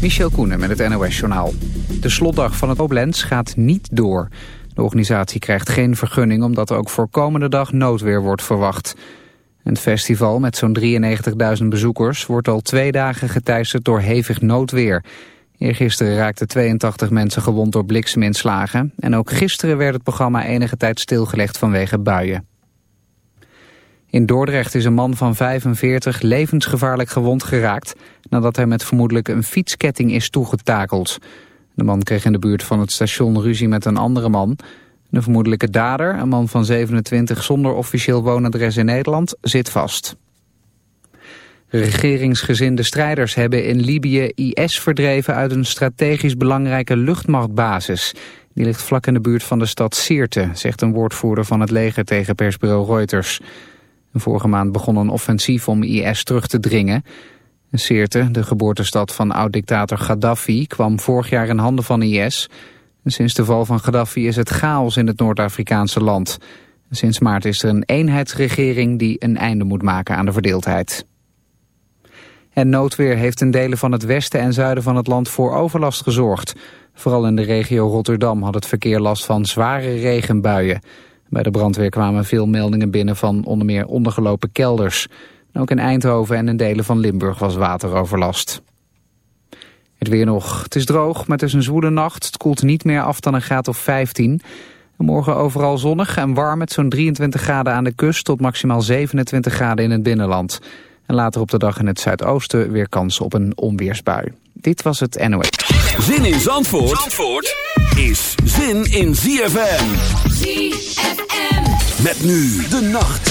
Michel Koenen met het NOS-journaal. De slotdag van het Oblens gaat niet door. De organisatie krijgt geen vergunning omdat er ook voor komende dag noodweer wordt verwacht. Het festival met zo'n 93.000 bezoekers wordt al twee dagen geteisterd door hevig noodweer. Eergisteren raakten 82 mensen gewond door blikseminslagen. En ook gisteren werd het programma enige tijd stilgelegd vanwege buien. In Dordrecht is een man van 45 levensgevaarlijk gewond geraakt... nadat hij met vermoedelijk een fietsketting is toegetakeld. De man kreeg in de buurt van het station ruzie met een andere man. De vermoedelijke dader, een man van 27 zonder officieel woonadres in Nederland, zit vast. Regeringsgezinde strijders hebben in Libië IS verdreven uit een strategisch belangrijke luchtmachtbasis. Die ligt vlak in de buurt van de stad Sirte, zegt een woordvoerder van het leger tegen persbureau Reuters. Vorige maand begon een offensief om IS terug te dringen. Sirte, de geboortestad van oud-dictator Gaddafi, kwam vorig jaar in handen van IS. sinds de val van Gaddafi is het chaos in het Noord-Afrikaanse land. Sinds maart is er een eenheidsregering die een einde moet maken aan de verdeeldheid. En noodweer heeft in delen van het westen en zuiden van het land voor overlast gezorgd. Vooral in de regio Rotterdam had het verkeer last van zware regenbuien. Bij de brandweer kwamen veel meldingen binnen van onder meer ondergelopen kelders. Ook in Eindhoven en in delen van Limburg was wateroverlast. Het weer nog. Het is droog, maar het is een zwoele nacht. Het koelt niet meer af dan een graad of 15. morgen overal zonnig en warm met zo'n 23 graden aan de kust... tot maximaal 27 graden in het binnenland. En later op de dag in het zuidoosten weer kans op een onweersbui. Dit was het NOS. Zin in Zandvoort, Zandvoort is zin in ZFM. ZFM. Met nu de nacht.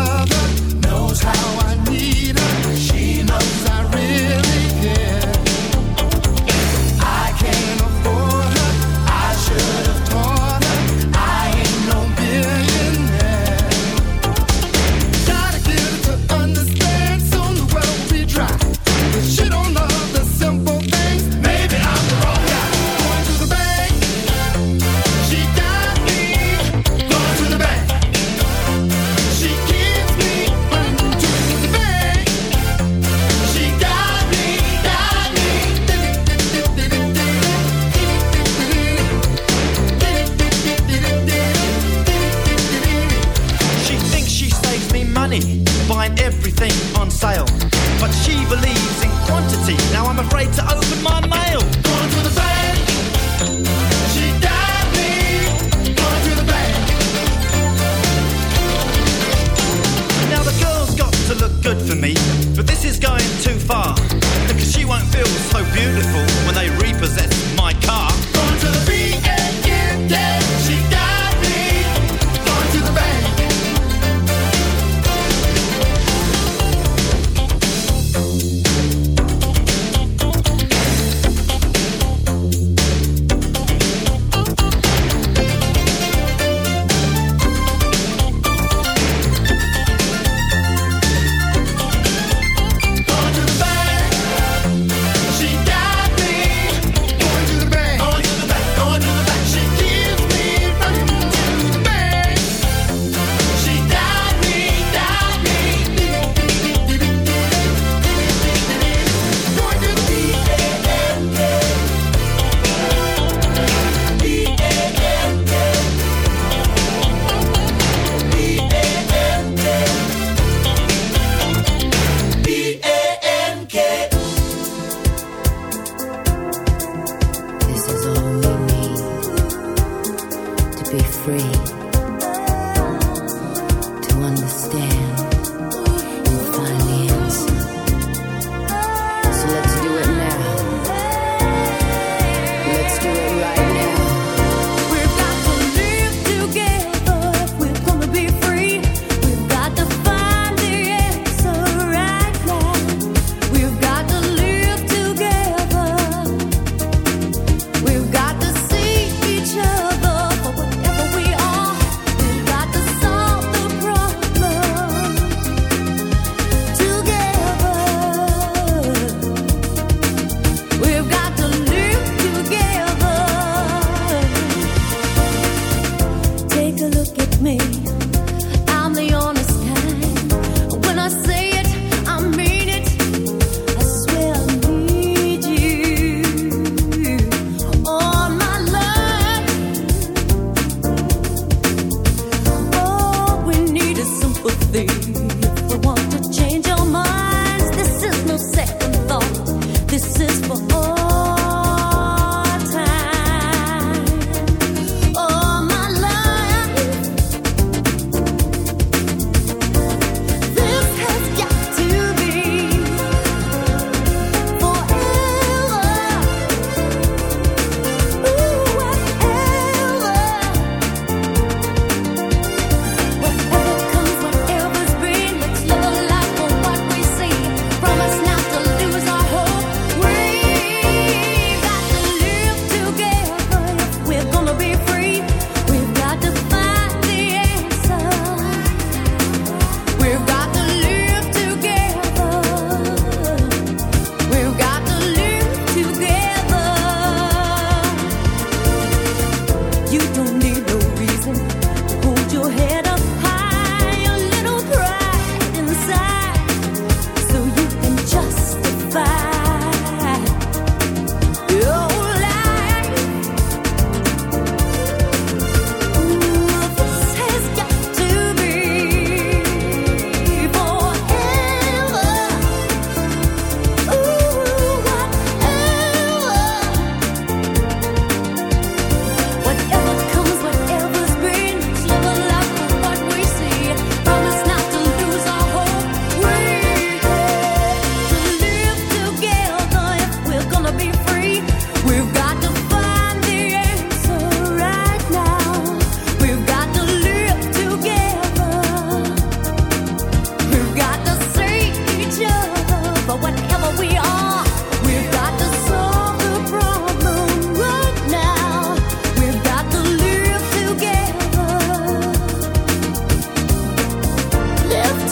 quantity. Now I'm afraid to open my mail.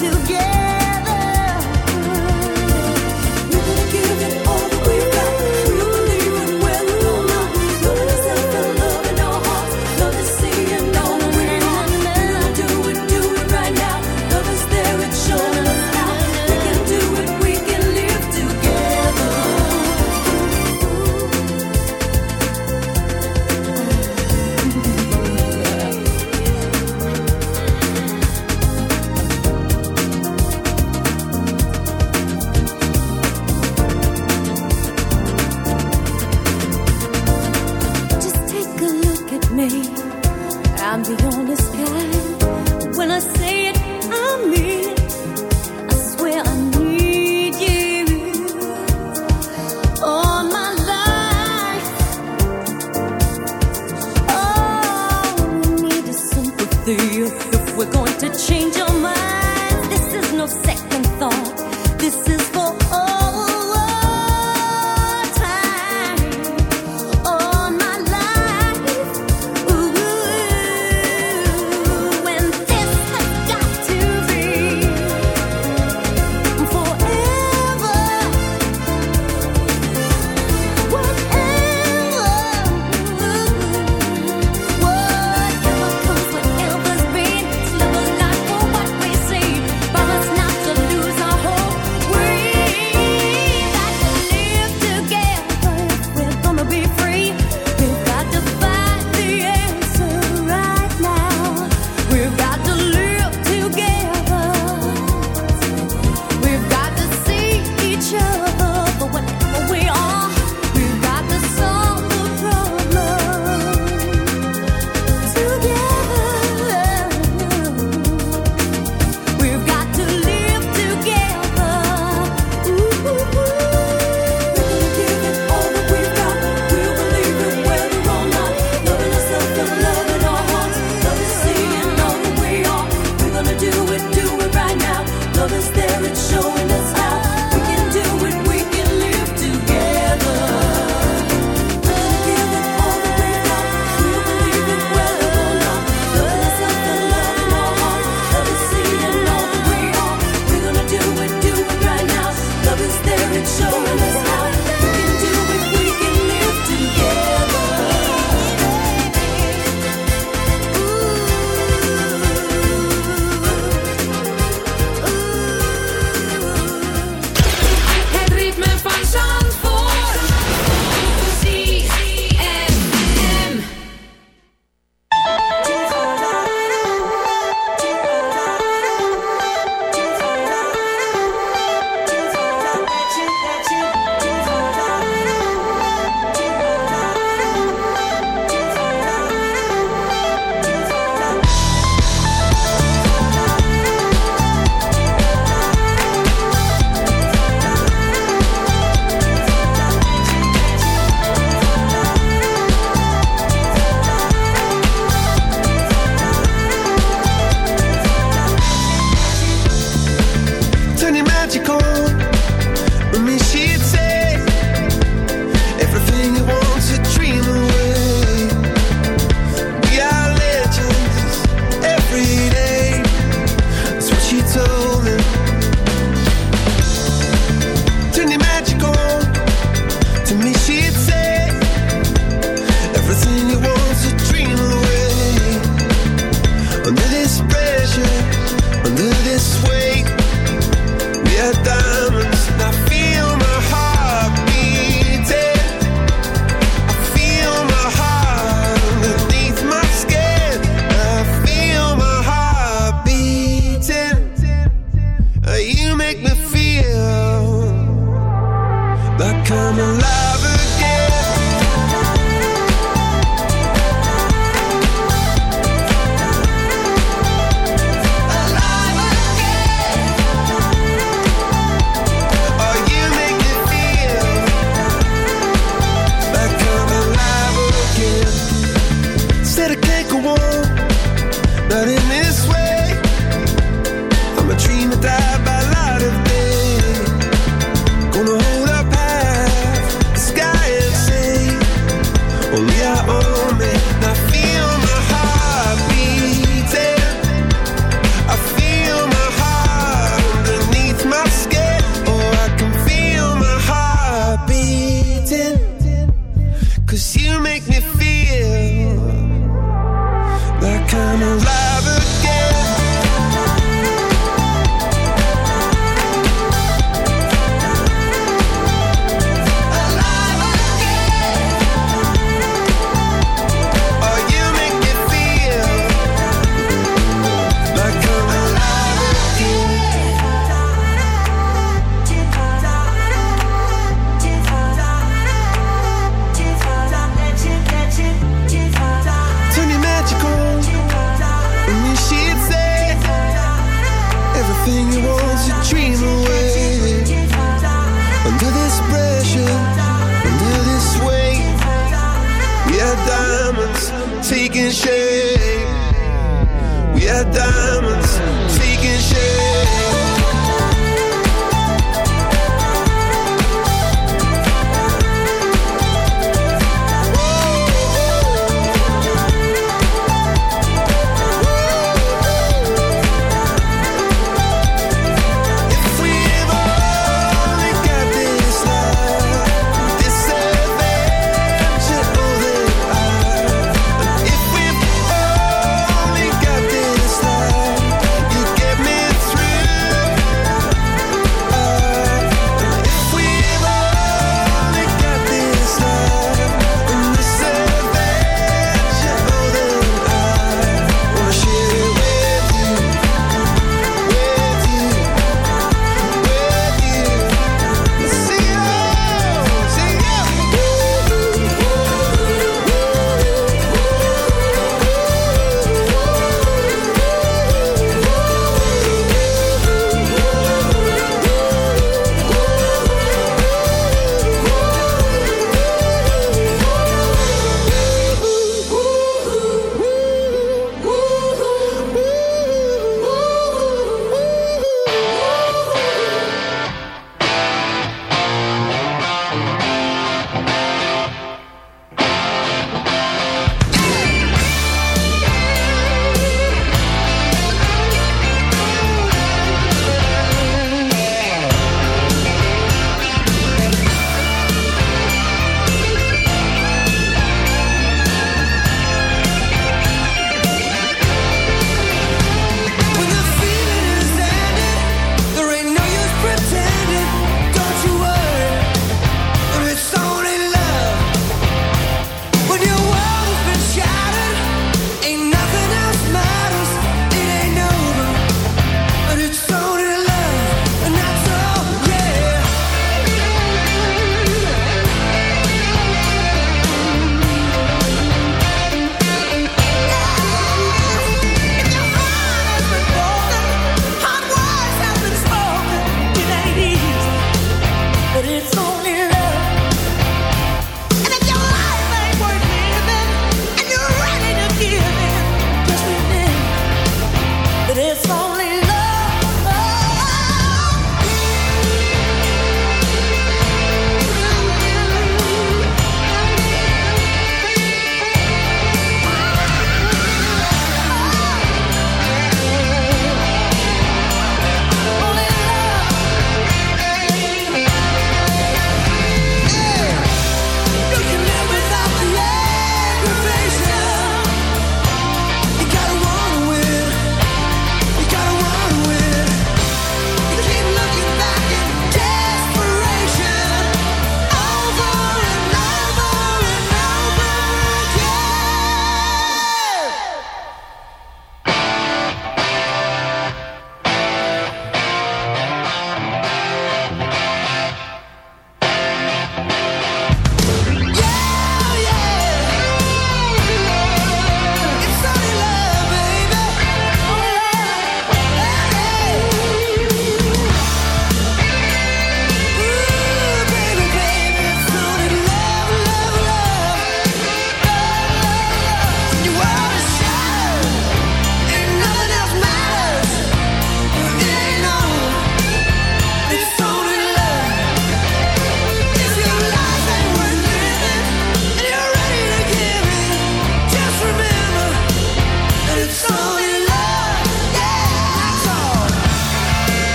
together. We are diamonds.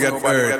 got bird.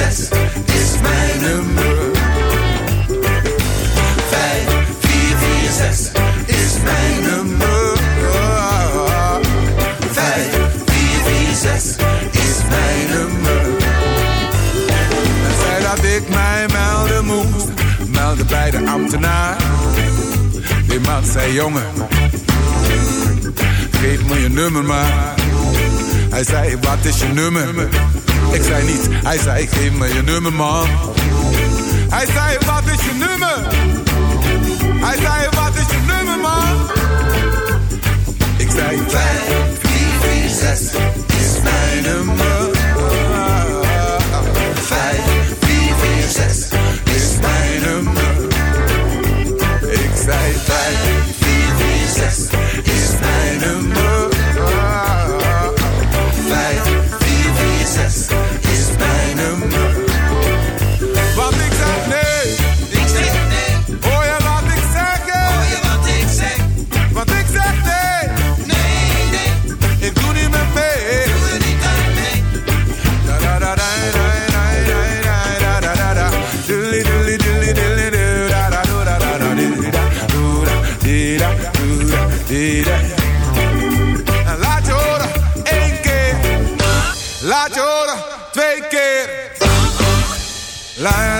Zes is mijn nummer. Vijf, vier, vier, zes is mijn nummer. Vijf, vier, vier, zes is mijn nummer. En zei dat ik mij melden moest, meldde bij de ambtenaar. Die man zei jongen, geef me je nummer maar. Hij zei wat is je nummer? Ik zei niet, hij zei geef me je nummer man. Hij zei wat is je nummer? Hij zei wat is je nummer man? Ik zei 5, 4, 4, 6 is mijn nummer. 5, 4, 4, 6 is mijn nummer. Ik zei 5, blind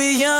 we young.